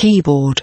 keyboard.